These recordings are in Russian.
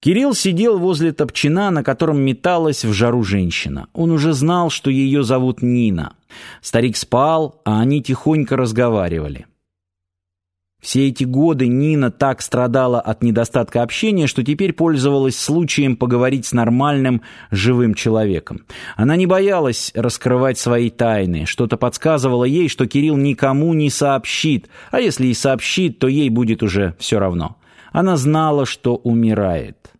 Кирилл сидел возле топчина, на котором металась в жару женщина. Он уже знал, что ее зовут Нина. Старик спал, а они тихонько разговаривали. Все эти годы Нина так страдала от недостатка общения, что теперь пользовалась случаем поговорить с нормальным, живым человеком. Она не боялась раскрывать свои тайны. Что-то подсказывало ей, что Кирилл никому не сообщит, а если и сообщит, то ей будет уже все равно. Она знала, что умирает.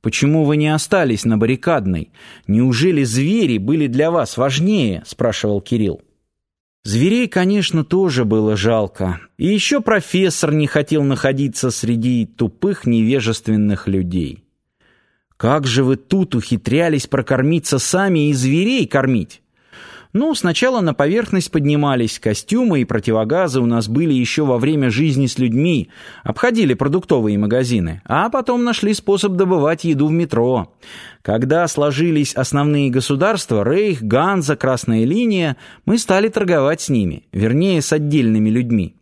«Почему вы не остались на баррикадной? Неужели звери были для вас важнее?» — спрашивал Кирилл. Зверей, конечно, тоже было жалко. И еще профессор не хотел находиться среди тупых невежественных людей. «Как же вы тут ухитрялись прокормиться сами и зверей кормить?» Ну, сначала на поверхность поднимались костюмы и противогазы у нас были еще во время жизни с людьми, обходили продуктовые магазины, а потом нашли способ добывать еду в метро. Когда сложились основные государства, Рейх, Ганза, Красная линия, мы стали торговать с ними, вернее, с отдельными людьми.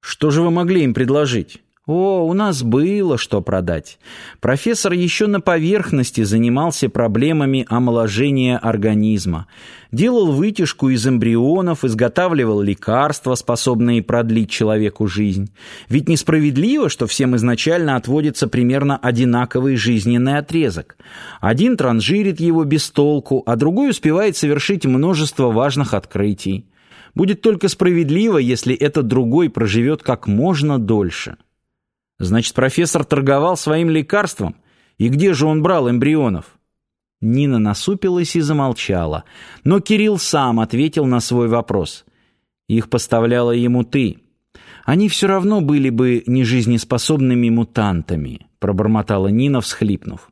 Что же вы могли им предложить? О, у нас было что продать. Профессор еще на поверхности занимался проблемами омоложения организма. Делал вытяжку из эмбрионов, изготавливал лекарства, способные продлить человеку жизнь. Ведь несправедливо, что всем изначально отводится примерно одинаковый жизненный отрезок. Один транжирит его без толку, а другой успевает совершить множество важных открытий. Будет только справедливо, если этот другой проживет как можно дольше. Значит, профессор торговал своим лекарством? И где же он брал эмбрионов? Нина насупилась и замолчала. Но Кирилл сам ответил на свой вопрос. Их поставляла ему ты. Они все равно были бы нежизнеспособными мутантами, пробормотала Нина, всхлипнув.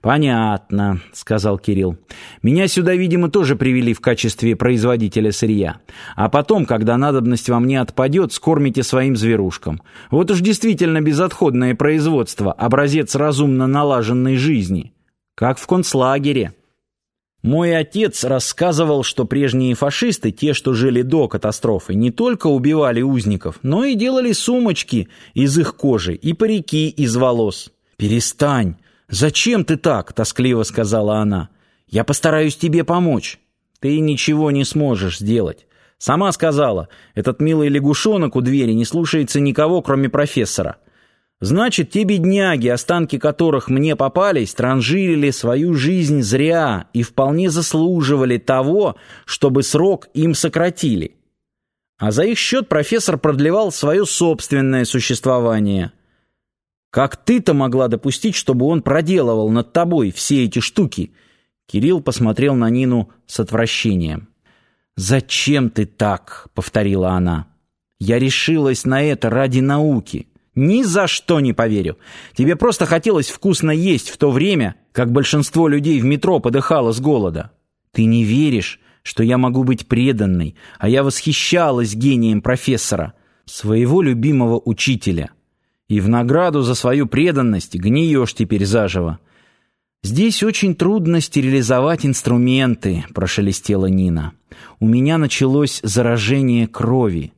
«Понятно», — сказал Кирилл. «Меня сюда, видимо, тоже привели в качестве производителя сырья. А потом, когда надобность во мне отпадет, скормите своим зверушкам. Вот уж действительно безотходное производство, образец разумно налаженной жизни. Как в концлагере». Мой отец рассказывал, что прежние фашисты, те, что жили до катастрофы, не только убивали узников, но и делали сумочки из их кожи и парики из волос. «Перестань!» «Зачем ты так?» — тоскливо сказала она. «Я постараюсь тебе помочь». «Ты ничего не сможешь сделать». Сама сказала, этот милый лягушонок у двери не слушается никого, кроме профессора. Значит, те бедняги, останки которых мне попались, транжирили свою жизнь зря и вполне заслуживали того, чтобы срок им сократили. А за их счет профессор продлевал свое собственное существование – как ты-то могла допустить, чтобы он проделывал над тобой все эти штуки?» Кирилл посмотрел на Нину с отвращением. «Зачем ты так?» — повторила она. «Я решилась на это ради науки. Ни за что не поверю. Тебе просто хотелось вкусно есть в то время, как большинство людей в метро подыхало с голода. Ты не веришь, что я могу быть преданной, а я восхищалась гением профессора, своего любимого учителя» и в награду за свою преданность гниешь теперь заживо. «Здесь очень трудно стерилизовать инструменты», — прошелестела Нина. «У меня началось заражение крови».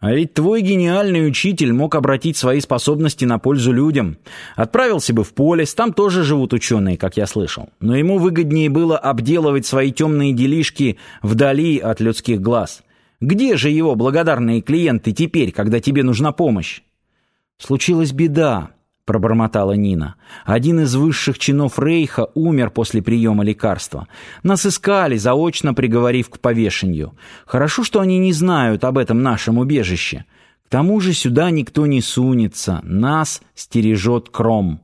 «А ведь твой гениальный учитель мог обратить свои способности на пользу людям. Отправился бы в полис, там тоже живут ученые, как я слышал. Но ему выгоднее было обделывать свои темные делишки вдали от людских глаз. Где же его благодарные клиенты теперь, когда тебе нужна помощь?» «Случилась беда», — пробормотала Нина. «Один из высших чинов Рейха умер после приема лекарства. Нас искали, заочно приговорив к повешению. Хорошо, что они не знают об этом нашем убежище. К тому же сюда никто не сунется. Нас стережет Кром».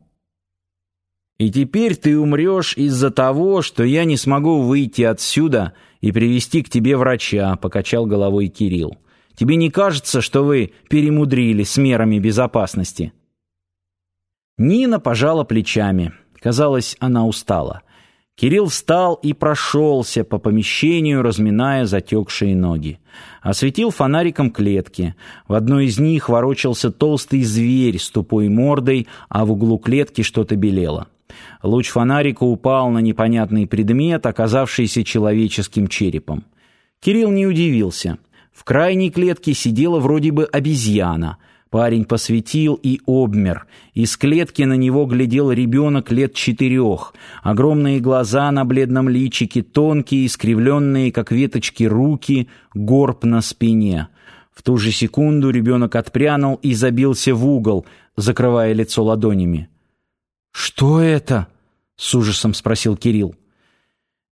«И теперь ты умрешь из-за того, что я не смогу выйти отсюда и привести к тебе врача», — покачал головой Кирилл. Тебе не кажется, что вы перемудрили с мерами безопасности?» Нина пожала плечами. Казалось, она устала. Кирилл встал и прошелся по помещению, разминая затекшие ноги. Осветил фонариком клетки. В одной из них ворочался толстый зверь с тупой мордой, а в углу клетки что-то белело. Луч фонарика упал на непонятный предмет, оказавшийся человеческим черепом. Кирилл не удивился. В крайней клетке сидела вроде бы обезьяна. Парень посветил и обмер. Из клетки на него глядел ребенок лет четырех. Огромные глаза на бледном личике, тонкие, искривленные, как веточки, руки, горб на спине. В ту же секунду ребенок отпрянул и забился в угол, закрывая лицо ладонями. «Что это?» — с ужасом спросил Кирилл.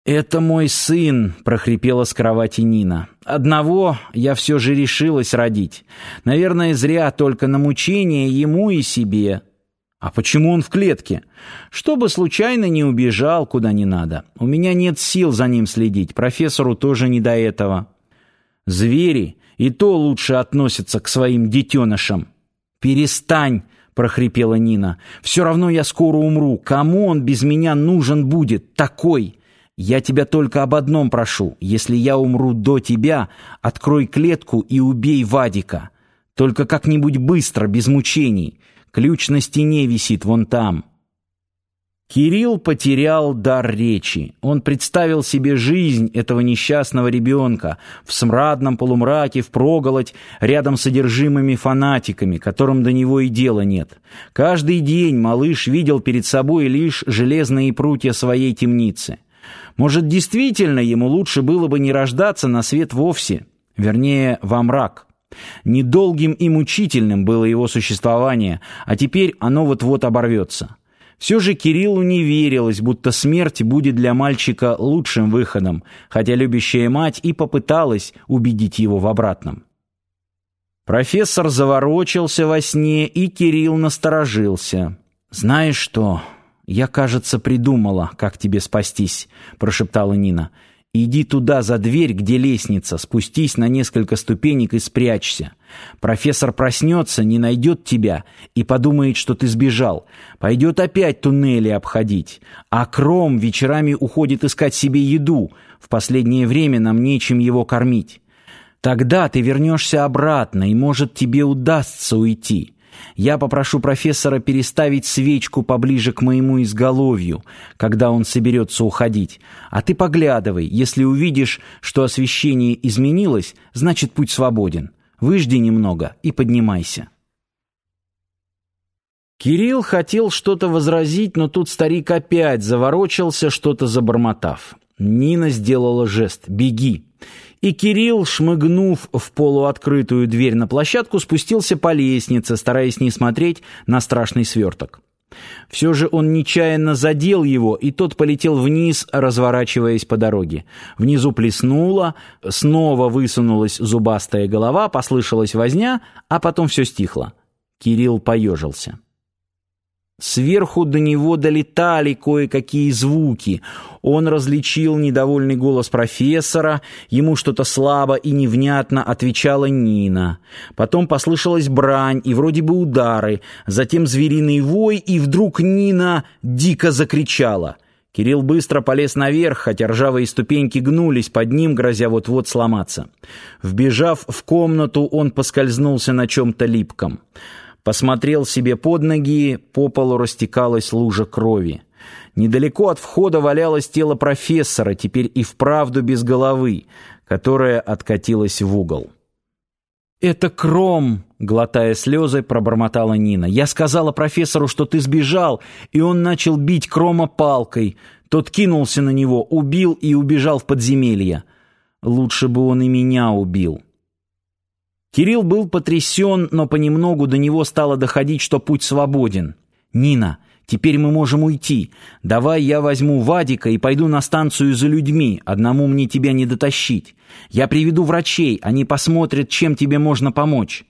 «Это мой сын», — прохрипела с кровати Нина. «Одного я все же решилась родить. Наверное, зря только на мучение ему и себе». «А почему он в клетке?» «Чтобы случайно не убежал куда не надо. У меня нет сил за ним следить, профессору тоже не до этого». «Звери и то лучше относятся к своим детенышам». «Перестань!» — прохрипела Нина. «Все равно я скоро умру. Кому он без меня нужен будет? Такой!» Я тебя только об одном прошу. Если я умру до тебя, открой клетку и убей Вадика. Только как-нибудь быстро, без мучений. Ключ на стене висит вон там». Кирилл потерял дар речи. Он представил себе жизнь этого несчастного ребенка в смрадном полумраке, впроголодь, рядом с содержимыми фанатиками, которым до него и дела нет. Каждый день малыш видел перед собой лишь железные прутья своей темницы. Может, действительно ему лучше было бы не рождаться на свет вовсе, вернее, во мрак. Недолгим и мучительным было его существование, а теперь оно вот-вот оборвется. Все же Кириллу не верилось, будто смерть будет для мальчика лучшим выходом, хотя любящая мать и попыталась убедить его в обратном. Профессор заворочился во сне, и Кирилл насторожился. «Знаешь что?» «Я, кажется, придумала, как тебе спастись», — прошептала Нина. «Иди туда, за дверь, где лестница, спустись на несколько ступенек и спрячься. Профессор проснется, не найдет тебя и подумает, что ты сбежал. Пойдет опять туннели обходить. А Кром вечерами уходит искать себе еду. В последнее время нам нечем его кормить. Тогда ты вернешься обратно, и, может, тебе удастся уйти». Я попрошу профессора переставить свечку поближе к моему изголовью, когда он соберется уходить. А ты поглядывай, если увидишь, что освещение изменилось, значит путь свободен. Выжди немного и поднимайся». Кирилл хотел что-то возразить, но тут старик опять заворочился, что-то забормотав. Нина сделала жест «Беги!» И Кирилл, шмыгнув в полуоткрытую дверь на площадку, спустился по лестнице, стараясь не смотреть на страшный сверток. Все же он нечаянно задел его, и тот полетел вниз, разворачиваясь по дороге. Внизу плеснуло, снова высунулась зубастая голова, послышалась возня, а потом все стихло. Кирилл поежился. Сверху до него долетали кое-какие звуки. Он различил недовольный голос профессора, ему что-то слабо и невнятно отвечала Нина. Потом послышалась брань и вроде бы удары, затем звериный вой, и вдруг Нина дико закричала. Кирилл быстро полез наверх, хотя ржавые ступеньки гнулись под ним, грозя вот-вот сломаться. Вбежав в комнату, он поскользнулся на чем-то липком. Посмотрел себе под ноги, по полу растекалась лужа крови. Недалеко от входа валялось тело профессора, теперь и вправду без головы, которая откатилась в угол. «Это Кром!» — глотая слезы, пробормотала Нина. «Я сказала профессору, что ты сбежал, и он начал бить Крома палкой. Тот кинулся на него, убил и убежал в подземелье. Лучше бы он и меня убил». Кирилл был потрясен, но понемногу до него стало доходить, что путь свободен. «Нина, теперь мы можем уйти. Давай я возьму Вадика и пойду на станцию за людьми. Одному мне тебя не дотащить. Я приведу врачей, они посмотрят, чем тебе можно помочь».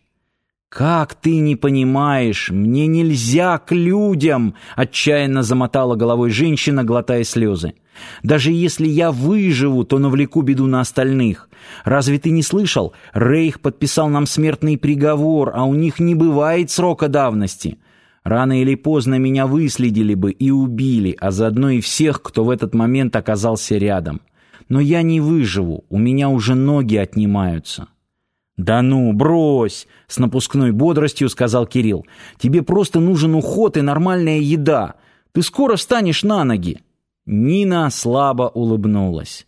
«Как ты не понимаешь? Мне нельзя к людям!» — отчаянно замотала головой женщина, глотая слезы. «Даже если я выживу, то навлеку беду на остальных. Разве ты не слышал? Рейх подписал нам смертный приговор, а у них не бывает срока давности. Рано или поздно меня выследили бы и убили, а заодно и всех, кто в этот момент оказался рядом. Но я не выживу, у меня уже ноги отнимаются». «Да ну, брось!» — с напускной бодростью сказал Кирилл. «Тебе просто нужен уход и нормальная еда. Ты скоро встанешь на ноги». Нина слабо улыбнулась.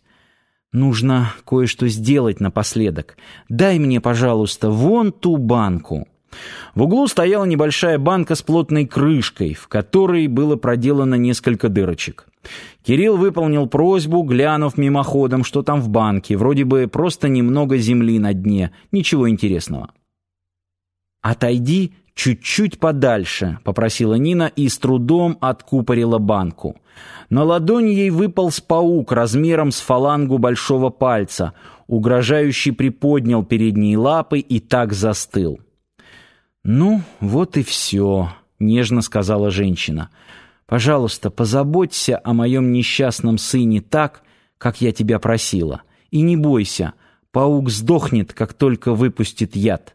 «Нужно кое-что сделать напоследок. Дай мне, пожалуйста, вон ту банку». В углу стояла небольшая банка с плотной крышкой, в которой было проделано несколько дырочек. Кирилл выполнил просьбу, глянув мимоходом, что там в банке, вроде бы просто немного земли на дне, ничего интересного. «Отойди чуть-чуть подальше», — попросила Нина и с трудом откупорила банку. На ладонь ей выполз паук размером с фалангу большого пальца, угрожающий приподнял передние лапы и так застыл. «Ну, вот и все», — нежно сказала женщина. «Пожалуйста, позаботься о моем несчастном сыне так, как я тебя просила. И не бойся, паук сдохнет, как только выпустит яд».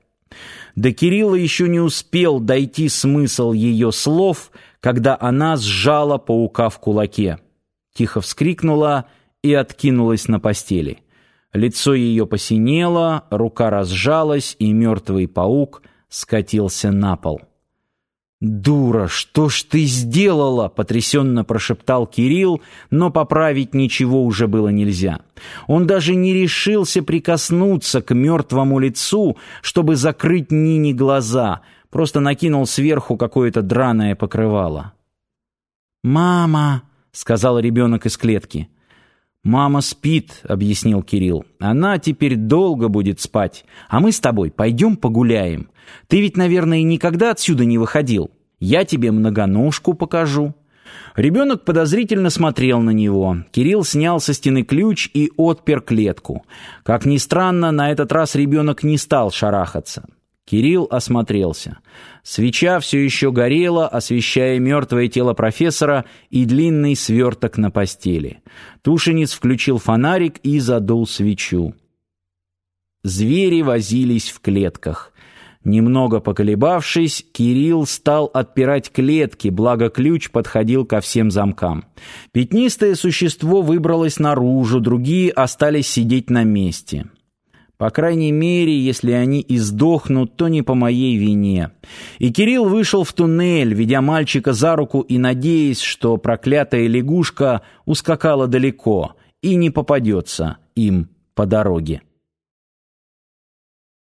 До Кирилла еще не успел дойти смысл ее слов, когда она сжала паука в кулаке. Тихо вскрикнула и откинулась на постели. Лицо ее посинело, рука разжалась, и мертвый паук скатился на пол. «Дура, что ж ты сделала?» — потрясенно прошептал Кирилл, но поправить ничего уже было нельзя. Он даже не решился прикоснуться к мертвому лицу, чтобы закрыть Нине глаза, просто накинул сверху какое-то драное покрывало. «Мама!» — сказал ребенок из клетки. «Мама спит», — объяснил Кирилл. «Она теперь долго будет спать, а мы с тобой пойдем погуляем. Ты ведь, наверное, никогда отсюда не выходил. Я тебе многоножку покажу». Ребенок подозрительно смотрел на него. Кирилл снял со стены ключ и отпер клетку. Как ни странно, на этот раз ребенок не стал шарахаться. Кирилл осмотрелся. Свеча все еще горела, освещая мертвое тело профессора и длинный сверток на постели. Тушенец включил фонарик и задул свечу. Звери возились в клетках. Немного поколебавшись, Кирилл стал отпирать клетки, благо ключ подходил ко всем замкам. Пятнистое существо выбралось наружу, другие остались сидеть на месте. По крайней мере, если они издохнут, то не по моей вине. И Кирилл вышел в туннель, ведя мальчика за руку и надеясь, что проклятая лягушка ускакала далеко и не попадется им по дороге.